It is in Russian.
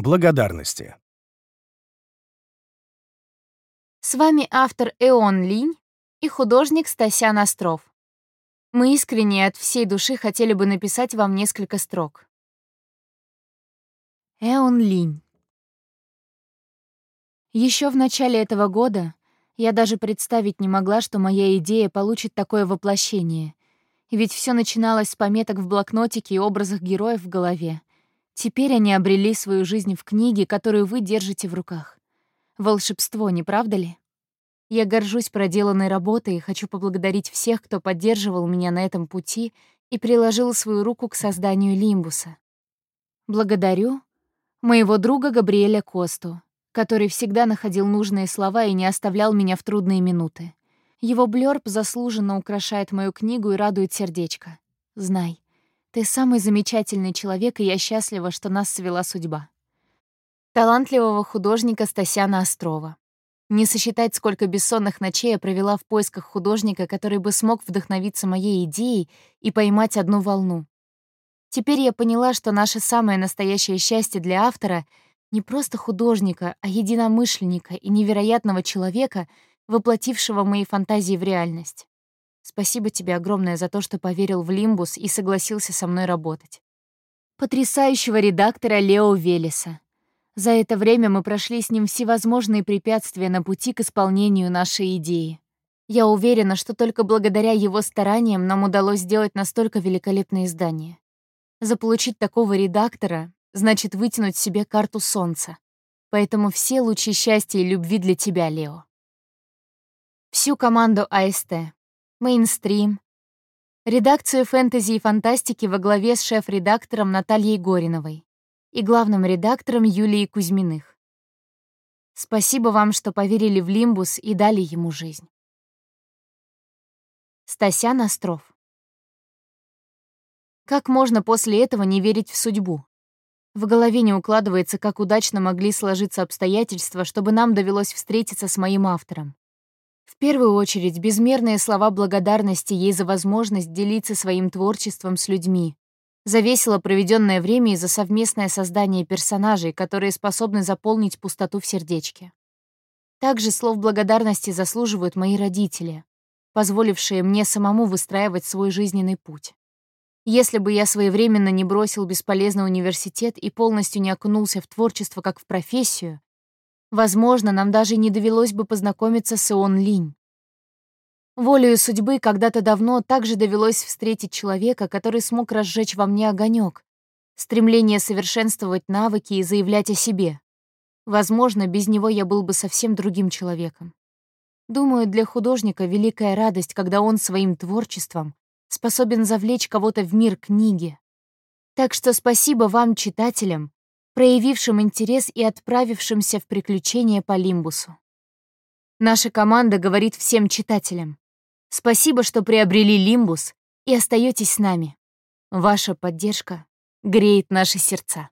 Благодарности. С вами автор Эон Линь и художник Стасян Остров. Мы искренне от всей души хотели бы написать вам несколько строк. Эон Линь. Еще в начале этого года я даже представить не могла, что моя идея получит такое воплощение. Ведь все начиналось с пометок в блокнотике и образах героев в голове. Теперь они обрели свою жизнь в книге, которую вы держите в руках. Волшебство, не правда ли? Я горжусь проделанной работой и хочу поблагодарить всех, кто поддерживал меня на этом пути и приложил свою руку к созданию Лимбуса. Благодарю моего друга Габриэля Косту, который всегда находил нужные слова и не оставлял меня в трудные минуты. Его блёрб заслуженно украшает мою книгу и радует сердечко. Знай, ты самый замечательный человек, и я счастлива, что нас свела судьба. Талантливого художника Стасяна Острова. Не сосчитать, сколько бессонных ночей я провела в поисках художника, который бы смог вдохновиться моей идеей и поймать одну волну. Теперь я поняла, что наше самое настоящее счастье для автора — не просто художника, а единомышленника и невероятного человека, воплотившего мои фантазии в реальность. Спасибо тебе огромное за то, что поверил в Лимбус и согласился со мной работать. Потрясающего редактора Лео Велеса. За это время мы прошли с ним всевозможные препятствия на пути к исполнению нашей идеи. Я уверена, что только благодаря его стараниям нам удалось сделать настолько великолепное издание. Заполучить такого редактора значит вытянуть себе карту солнца. Поэтому все лучи счастья и любви для тебя, Лео. Всю команду АСТ, мейнстрим, редакцию фэнтези и фантастики во главе с шеф-редактором Натальей Гориновой и главным редактором Юлией Кузьминых. Спасибо вам, что поверили в Лимбус и дали ему жизнь. Стасян Остров. Как можно после этого не верить в судьбу? В голове не укладывается, как удачно могли сложиться обстоятельства, чтобы нам довелось встретиться с моим автором. В первую очередь, безмерные слова благодарности ей за возможность делиться своим творчеством с людьми, за весело проведенное время и за совместное создание персонажей, которые способны заполнить пустоту в сердечке. Также слов благодарности заслуживают мои родители, позволившие мне самому выстраивать свой жизненный путь. Если бы я своевременно не бросил бесполезный университет и полностью не окунулся в творчество как в профессию, Возможно, нам даже не довелось бы познакомиться с Ион Линь. Волею судьбы когда-то давно также довелось встретить человека, который смог разжечь во мне огонек, стремление совершенствовать навыки и заявлять о себе. Возможно, без него я был бы совсем другим человеком. Думаю, для художника великая радость, когда он своим творчеством способен завлечь кого-то в мир книги. Так что спасибо вам, читателям, проявившим интерес и отправившимся в приключения по Лимбусу. Наша команда говорит всем читателям, спасибо, что приобрели Лимбус и остаетесь с нами. Ваша поддержка греет наши сердца.